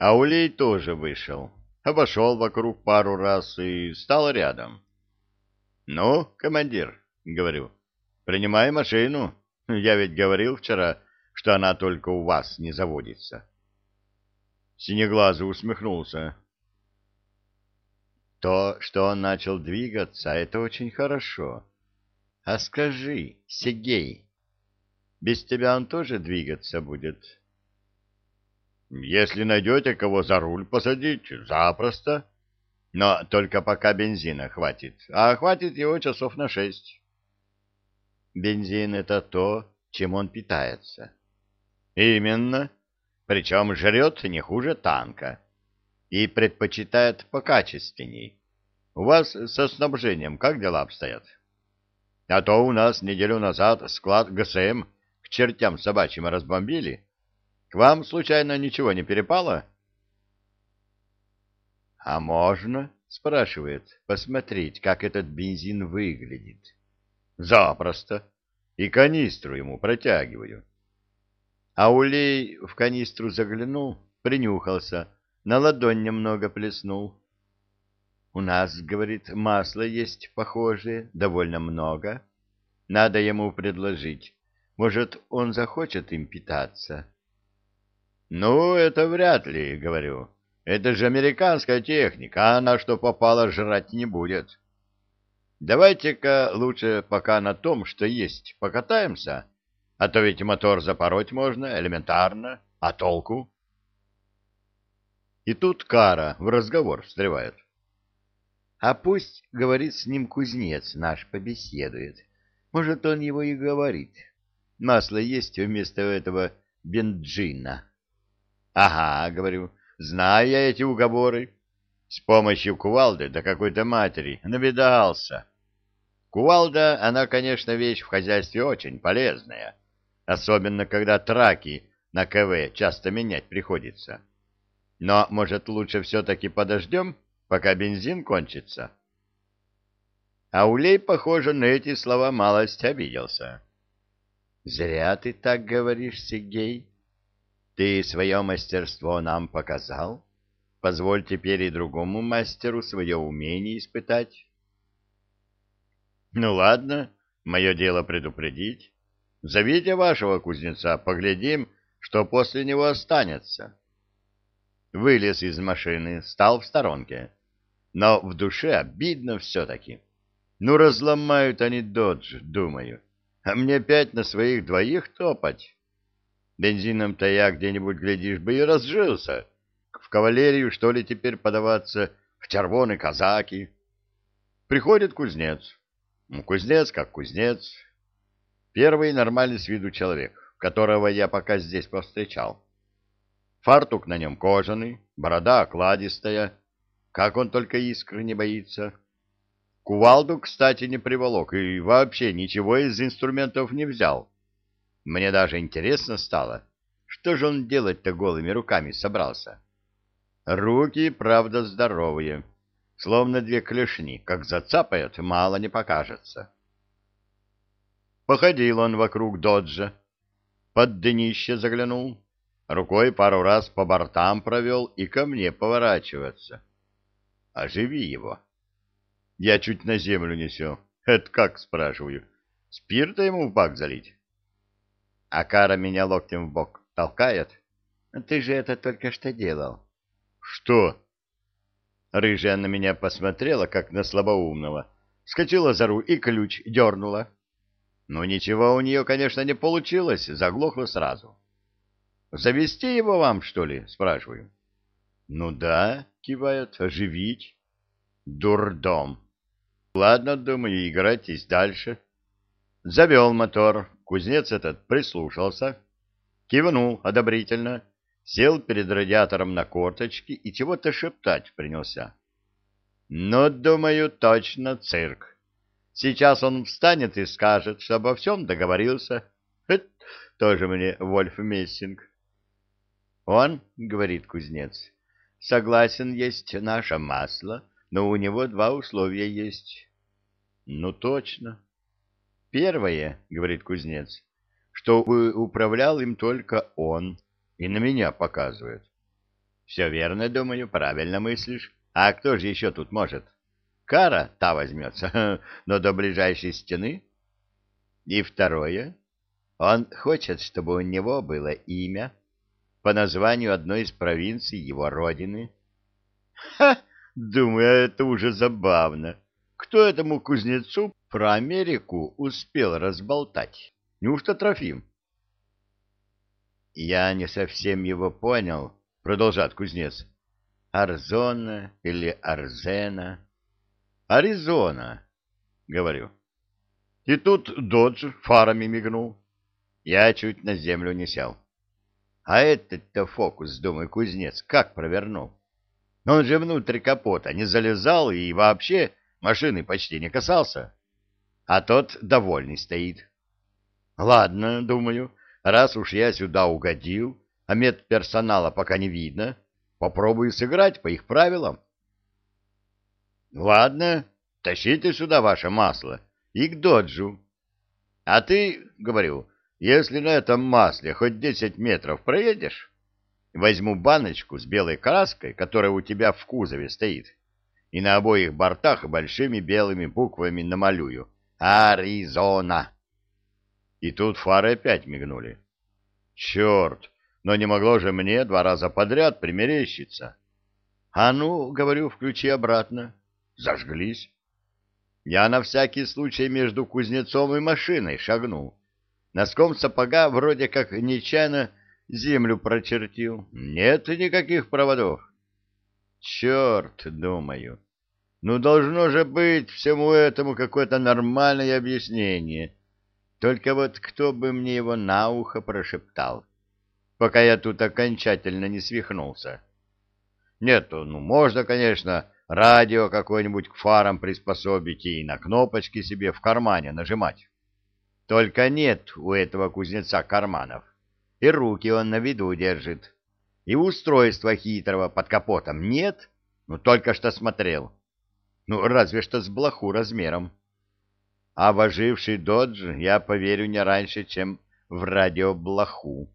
Аулей тоже вышел, обошел вокруг пару раз и стал рядом. — Ну, командир, — говорю, — принимай машину. Я ведь говорил вчера, что она только у вас не заводится. Синеглазый усмехнулся. То, что он начал двигаться, это очень хорошо. А скажи, Сергей, без тебя он тоже двигаться будет? Если найдете кого за руль посадить, запросто. Но только пока бензина хватит, а хватит его часов на шесть. Бензин — это то, чем он питается. Именно. Причем жрет не хуже танка. И предпочитает покачественней. У вас со снабжением как дела обстоят? А то у нас неделю назад склад ГСМ к чертям собачьим разбомбили. К вам, случайно, ничего не перепало? — А можно, — спрашивает, — посмотреть, как этот бензин выглядит? — Запросто. И канистру ему протягиваю. А улей в канистру заглянул, принюхался, на ладонь немного плеснул. У нас, говорит, масло есть похожее, довольно много. Надо ему предложить. Может, он захочет им питаться. Ну, это вряд ли, говорю. Это же американская техника, а она что попало жрать не будет. Давайте-ка лучше пока на том, что есть, покатаемся, а то ведь мотор запороть можно, элементарно, а толку? И тут Кара в разговор встревает. А пусть, говорит, с ним кузнец наш побеседует. Может, он его и говорит. Масло есть вместо этого бенджина. Ага, говорю, знаю я эти уговоры. С помощью кувалды до какой-то матери навидался. Кувалда, она, конечно, вещь в хозяйстве очень полезная, особенно когда траки на КВ часто менять приходится. Но, может, лучше все-таки подождем, пока бензин кончится? Аулей, похоже, на эти слова малость обиделся. — Зря ты так говоришь, Сергей. Ты свое мастерство нам показал. Позволь теперь и другому мастеру свое умение испытать. Ну ладно, мое дело предупредить. Зовите вашего кузнеца, поглядим, что после него останется. Вылез из машины, стал в сторонке. Но в душе обидно все-таки. Ну, разломают они додж, думаю. А мне опять на своих двоих топать. Бензином-то я где-нибудь, глядишь, бы и разжился. В кавалерию, что ли, теперь подаваться, в червоны казаки. Приходит кузнец. Ну, кузнец как кузнец. Первый нормальный с виду человек, которого я пока здесь повстречал. Фартук на нем кожаный, борода окладистая. Как он только искры не боится. Кувалду, кстати, не приволок и вообще ничего из инструментов не взял. Мне даже интересно стало, что же он делать-то голыми руками собрался. Руки, правда, здоровые, словно две клешни, как зацапает, мало не покажется. Походил он вокруг доджа, под днище заглянул, рукой пару раз по бортам провел и ко мне поворачиваться. Оживи его. Я чуть на землю несу. Это как, спрашиваю, спирта ему в бак залить? А Кара меня локтем в бок толкает. Ты же это только что делал. Что? Рыжая на меня посмотрела, как на слабоумного. Скочила за руль и ключ дернула. Ну, ничего у нее, конечно, не получилось, заглохло сразу. «Завести его вам, что ли?» — спрашиваю. «Ну да», — кивает, — «оживить». «Дурдом». «Ладно, думаю, играйтесь дальше». Завел мотор, Кузнец этот прислушался, кивнул одобрительно, сел перед радиатором на корточки и чего-то шептать принялся. «Ну, думаю, точно цирк. Сейчас он встанет и скажет, что обо всем договорился. Это тоже мне Вольф Мессинг». «Он, — говорит кузнец, — согласен есть наше масло, но у него два условия есть». «Ну, точно». Первое, говорит кузнец, что управлял им только он, и на меня показывает. Все верно, думаю, правильно мыслишь. А кто же еще тут может? Кара та возьмется, но до ближайшей стены. И второе. Он хочет, чтобы у него было имя по названию одной из провинций его родины. Ха! Думаю, это уже забавно. Кто этому кузнецу про Америку успел разболтать? Неужто Трофим? Я не совсем его понял, продолжает кузнец. Арзона или Арзена? Аризона, говорю. И тут Додж фарами мигнул. Я чуть на землю не сел. А этот-то фокус, думаю, кузнец, как провернул? Он же внутрь капота не залезал и вообще машины почти не касался. А тот довольный стоит. Ладно, думаю, раз уж я сюда угодил, а медперсонала пока не видно, попробую сыграть по их правилам. Ладно, тащите сюда ваше масло и к доджу. А ты, говорю, если на этом масле хоть десять метров проедешь, возьму баночку с белой краской, которая у тебя в кузове стоит, и на обоих бортах большими белыми буквами намалюю «Аризона». И тут фары опять мигнули. Черт, но не могло же мне два раза подряд примерещиться. А ну, говорю, включи обратно. Зажглись. Я на всякий случай между кузнецом и машиной шагнул. Носком сапога вроде как нечаянно землю прочертил. Нет никаких проводов. Черт, думаю. Ну, должно же быть всему этому какое-то нормальное объяснение. Только вот кто бы мне его на ухо прошептал, пока я тут окончательно не свихнулся. Нет, ну можно, конечно, радио какое-нибудь к фарам приспособить и на кнопочки себе в кармане нажимать. Только нет у этого кузнеца карманов, и руки он на виду держит. И устройства хитрого под капотом нет, ну только что смотрел. Ну, разве что с блоху размером а в оживший додж я поверю не раньше, чем в радиоблоху.